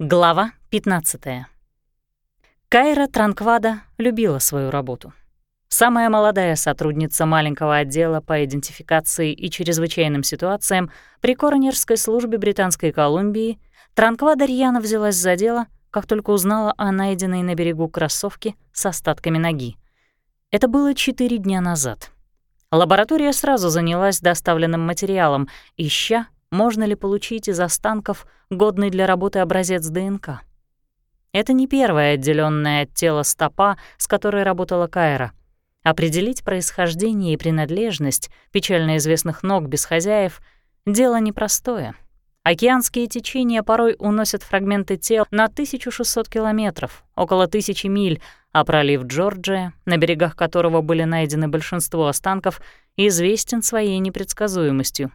Глава 15. Кайра Транквада любила свою работу. Самая молодая сотрудница маленького отдела по идентификации и чрезвычайным ситуациям при коронерской службе Британской Колумбии, Транквада рьяно взялась за дело, как только узнала о найденной на берегу кроссовке с остатками ноги. Это было четыре дня назад. Лаборатория сразу занялась доставленным материалом, ища можно ли получить из останков годный для работы образец ДНК. Это не первая отделенная от тела стопа, с которой работала Кайра. Определить происхождение и принадлежность печально известных ног без хозяев — дело непростое. Океанские течения порой уносят фрагменты тел на 1600 километров, около тысячи миль, а пролив Джорджия, на берегах которого были найдены большинство останков, известен своей непредсказуемостью.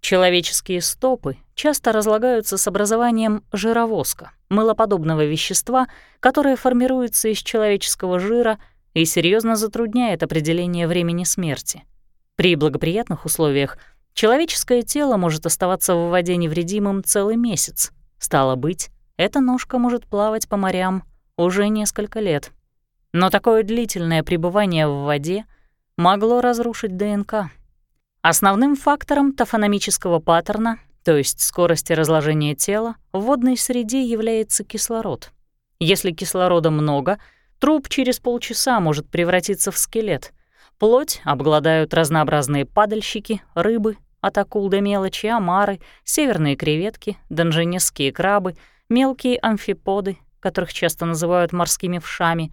Человеческие стопы часто разлагаются с образованием жировоска, мылоподобного вещества, которое формируется из человеческого жира и серьезно затрудняет определение времени смерти. При благоприятных условиях человеческое тело может оставаться в воде невредимым целый месяц. Стало быть, эта ножка может плавать по морям уже несколько лет. Но такое длительное пребывание в воде могло разрушить ДНК — Основным фактором тофономического паттерна, то есть скорости разложения тела, в водной среде является кислород. Если кислорода много, труп через полчаса может превратиться в скелет. Плоть обгладают разнообразные падальщики, рыбы, от акул до мелочи, омары, северные креветки, донженесские крабы, мелкие амфиподы, которых часто называют морскими вшами.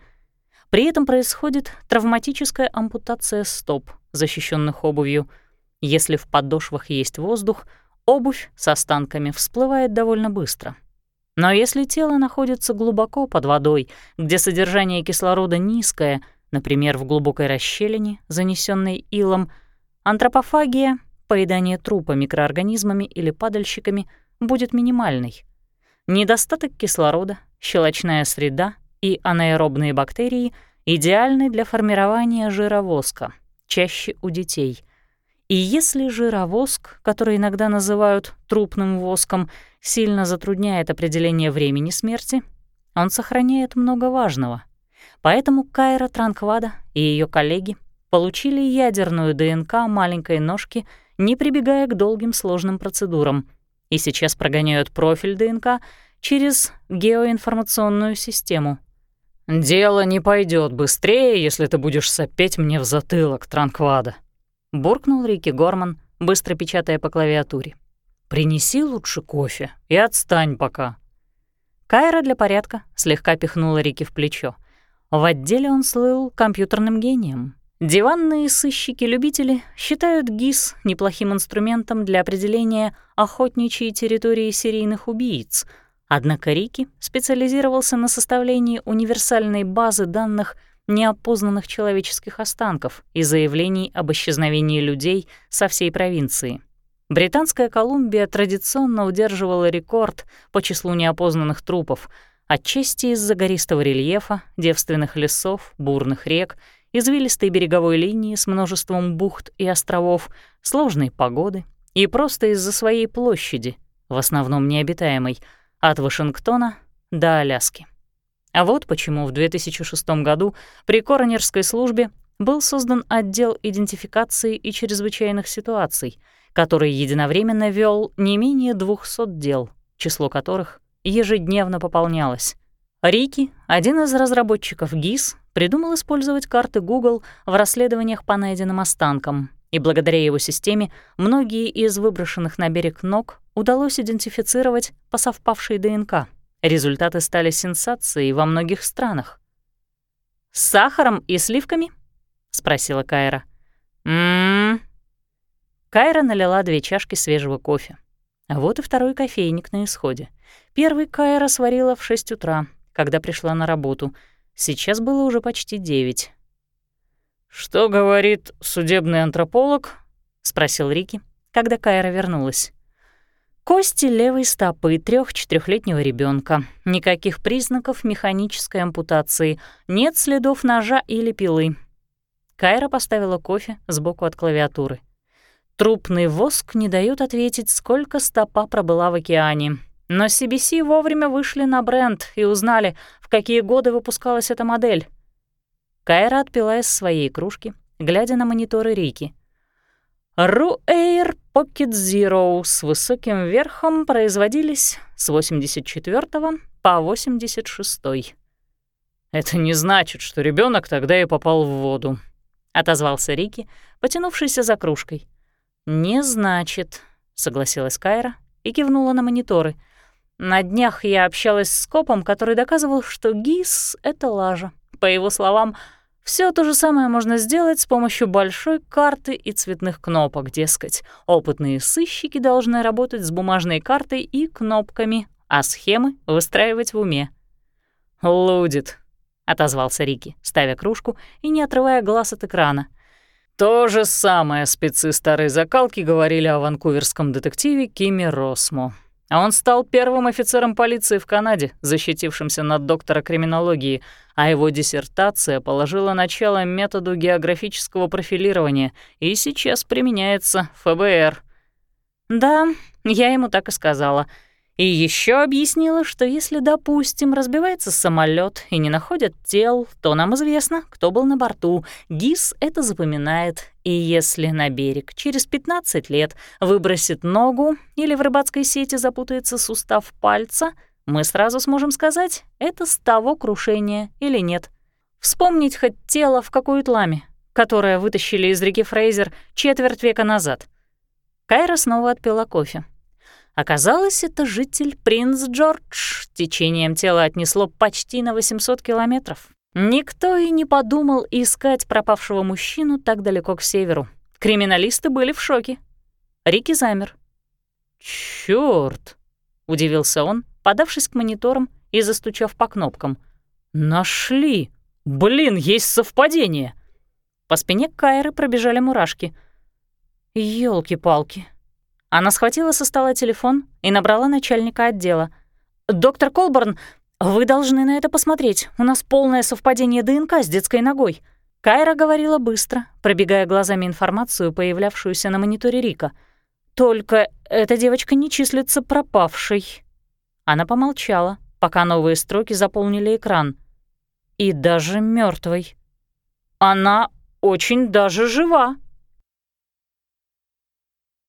При этом происходит травматическая ампутация стоп, защищенных обувью — если в подошвах есть воздух, обувь с останками всплывает довольно быстро. Но если тело находится глубоко под водой, где содержание кислорода низкое, например, в глубокой расщелине, занесенной илом, антропофагия, поедание трупа микроорганизмами или падальщиками, будет минимальной. Недостаток кислорода, щелочная среда и анаэробные бактерии идеальны для формирования жировоска, чаще у детей — и если жировоск, который иногда называют трупным воском, сильно затрудняет определение времени смерти, он сохраняет много важного. Поэтому Кайра Транквада и ее коллеги получили ядерную ДНК маленькой ножки, не прибегая к долгим сложным процедурам, и сейчас прогоняют профиль ДНК через геоинформационную систему. «Дело не пойдет быстрее, если ты будешь сопеть мне в затылок, Транквада», — буркнул Рики Горман, быстро печатая по клавиатуре. «Принеси лучше кофе и отстань пока». Кайра для порядка слегка пихнула Рики в плечо. В отделе он слыл компьютерным гением. Диванные сыщики-любители считают ГИС неплохим инструментом для определения охотничьей территории серийных убийц, однако Рики специализировался на составлении универсальной базы данных неопознанных человеческих останков и заявлений об исчезновении людей со всей провинции. Британская Колумбия традиционно удерживала рекорд по числу неопознанных трупов, отчасти из-за гористого рельефа, девственных лесов, бурных рек, извилистой береговой линии с множеством бухт и островов, сложной погоды и просто из-за своей площади, в основном необитаемой, от Вашингтона до Аляски. А вот почему в 2006 году при коронерской службе был создан отдел идентификации и чрезвычайных ситуаций, который единовременно вел не менее 200 дел, число которых ежедневно пополнялось. Рики, один из разработчиков ГИС, придумал использовать карты Google в расследованиях по найденным останкам, и благодаря его системе многие из выброшенных на берег ног удалось идентифицировать по совпавшей ДНК — Результаты стали сенсацией во многих странах. «С сахаром и сливками?» — спросила Кайра. «М-м-м». Кайра налила две чашки свежего кофе. Вот и второй кофейник на исходе. Первый Кайра сварила в 6 утра, когда пришла на работу. Сейчас было уже почти девять. «Что говорит судебный антрополог?» — спросил Рики, когда Кайра вернулась. Кости левой стопы трех-четырехлетнего ребенка. Никаких признаков механической ампутации. Нет следов ножа или пилы. Кайра поставила кофе сбоку от клавиатуры. Трупный воск не дает ответить, сколько стопа пробыла в океане. Но CBC вовремя вышли на бренд и узнали, в какие годы выпускалась эта модель. Кайра отпила из своей кружки, глядя на мониторы Рики. Руэйр Pocket Zero с высоким верхом производились с 84 по 86. «Это не значит, что ребенок тогда и попал в воду», — отозвался Рики, потянувшийся за кружкой. «Не значит», — согласилась Кайра и кивнула на мониторы. «На днях я общалась с копом, который доказывал, что ГИС — это лажа. По его словам, — все то же самое можно сделать с помощью большой карты и цветных кнопок, дескать. Опытные сыщики должны работать с бумажной картой и кнопками, а схемы выстраивать в уме. «Лудит», — отозвался Рики, ставя кружку и не отрывая глаз от экрана. То же самое спецы старой закалки говорили о ванкуверском детективе Киме Росмо. А он стал первым офицером полиции в Канаде, защитившимся над доктора криминологии, а его диссертация положила начало методу географического профилирования и сейчас применяется ФБР. «Да, я ему так и сказала», и еще объяснила, что если, допустим, разбивается самолет и не находят тел, то нам известно, кто был на борту. ГИС это запоминает. И если на берег через 15 лет выбросит ногу или в рыбацкой сети запутается сустав пальца, мы сразу сможем сказать, это с того крушения или нет. Вспомнить хоть тело в какую-то ламе, которое вытащили из реки Фрейзер четверть века назад. Кайра снова отпила кофе. Оказалось, это житель Принц Джордж. Течением тела отнесло почти на 800 километров. Никто и не подумал искать пропавшего мужчину так далеко к северу. Криминалисты были в шоке. Рики замер. «Чёрт!» — удивился он, подавшись к мониторам и застучав по кнопкам. «Нашли! Блин, есть совпадение!» По спине Кайры пробежали мурашки. «Ёлки-палки!» Она схватила со стола телефон и набрала начальника отдела. «Доктор Колборн, вы должны на это посмотреть. У нас полное совпадение ДНК с детской ногой». Кайра говорила быстро, пробегая глазами информацию, появлявшуюся на мониторе Рика. «Только эта девочка не числится пропавшей». Она помолчала, пока новые строки заполнили экран. «И даже мертвой. Она очень даже жива».